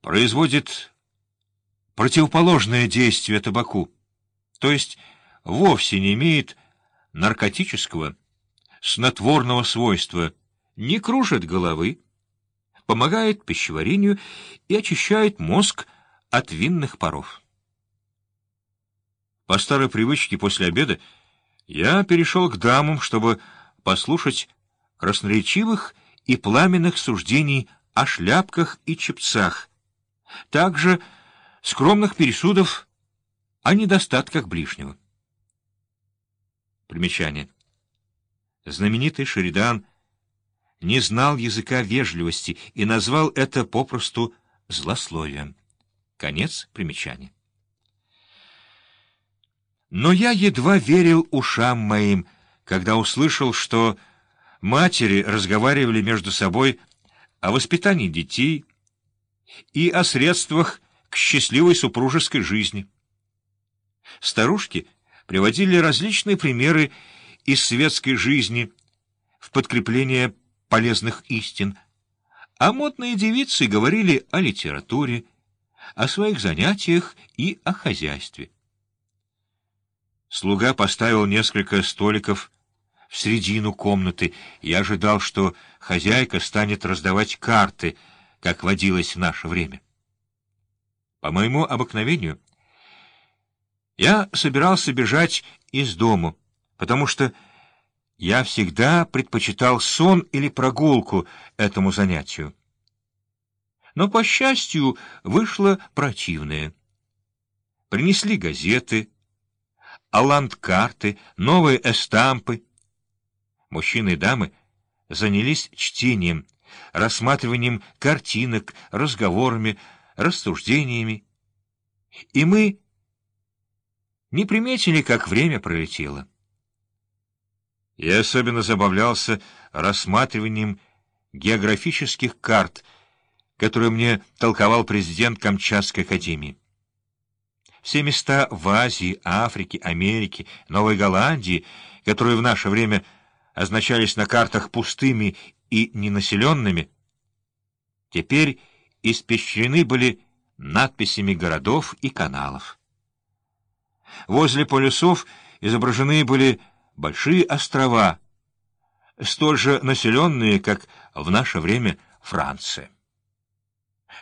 производит противоположное действие табаку, то есть вовсе не имеет наркотического, снотворного свойства, не кружит головы, помогает пищеварению и очищает мозг от винных паров. По старой привычке после обеда я перешел к дамам, чтобы послушать красноречивых и пламенных суждений о шляпках и чепцах, также скромных пересудов о недостатках ближнего. Примечание. Знаменитый Шеридан не знал языка вежливости и назвал это попросту злословием. Конец примечания. Но я едва верил ушам моим, когда услышал, что матери разговаривали между собой о воспитании детей и о средствах к счастливой супружеской жизни. Старушки приводили различные примеры из светской жизни в подкрепление полезных истин, а модные девицы говорили о литературе, о своих занятиях и о хозяйстве. Слуга поставил несколько столиков в середину комнаты и ожидал, что хозяйка станет раздавать карты, как водилось в наше время. По моему обыкновению, я собирался бежать из дому, потому что я всегда предпочитал сон или прогулку этому занятию. Но, по счастью, вышло противное. Принесли газеты, аланд-карты, новые эстампы. Мужчины и дамы занялись чтением, рассматриванием картинок, разговорами, рассуждениями. И мы не приметили, как время пролетело. Я особенно забавлялся рассматриванием географических карт, которые мне толковал президент Камчатской академии. Все места в Азии, Африке, Америке, Новой Голландии, которые в наше время означались на картах пустыми и ненаселенными, теперь испещрены были надписями городов и каналов. Возле полюсов изображены были большие острова, столь же населенные, как в наше время Франция.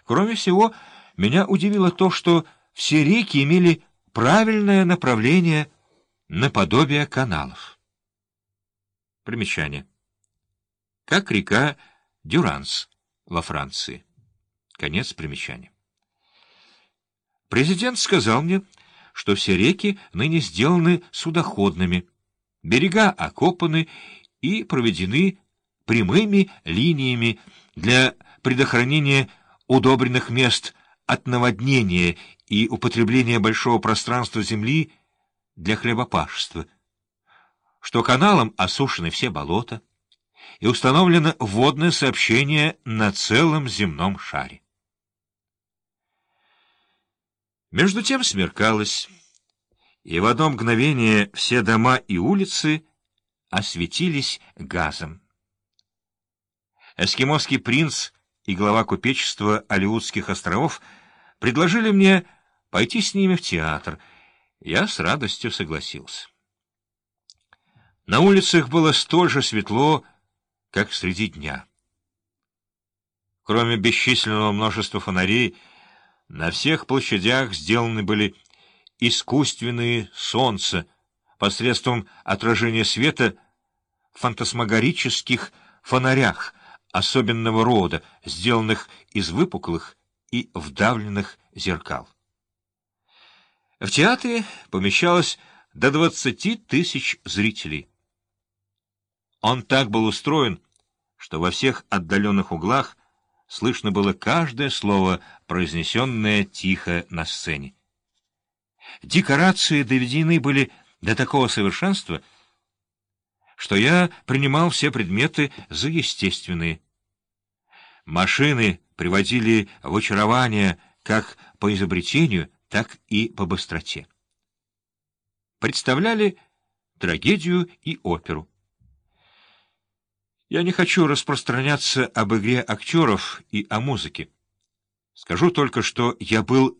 Кроме всего, меня удивило то, что все реки имели правильное направление наподобие каналов. Примечание. Как река Дюранс во Франции. Конец примечания. Президент сказал мне, что все реки ныне сделаны судоходными, берега окопаны и проведены прямыми линиями для предохранения удобренных мест от наводнения и употребления большого пространства земли для хлебопашества, что каналом осушены все болота и установлено водное сообщение на целом земном шаре. Между тем смеркалось, и в одно мгновение все дома и улицы осветились газом. Эскимосский принц и глава купечества Алиутских островов предложили мне пойти с ними в театр. Я с радостью согласился. На улицах было столь же светло, как среди дня. Кроме бесчисленного множества фонарей, на всех площадях сделаны были искусственные солнца посредством отражения света в фантасмагорических фонарях особенного рода, сделанных из выпуклых и вдавленных зеркал. В театре помещалось до двадцати тысяч зрителей. Он так был устроен, что во всех отдаленных углах слышно было каждое слово, произнесенное тихо на сцене. Декорации доведены были до такого совершенства, что я принимал все предметы за естественные. Машины приводили в очарование как по изобретению, так и по быстроте. Представляли трагедию и оперу. Я не хочу распространяться об игре актеров и о музыке. Скажу только, что я был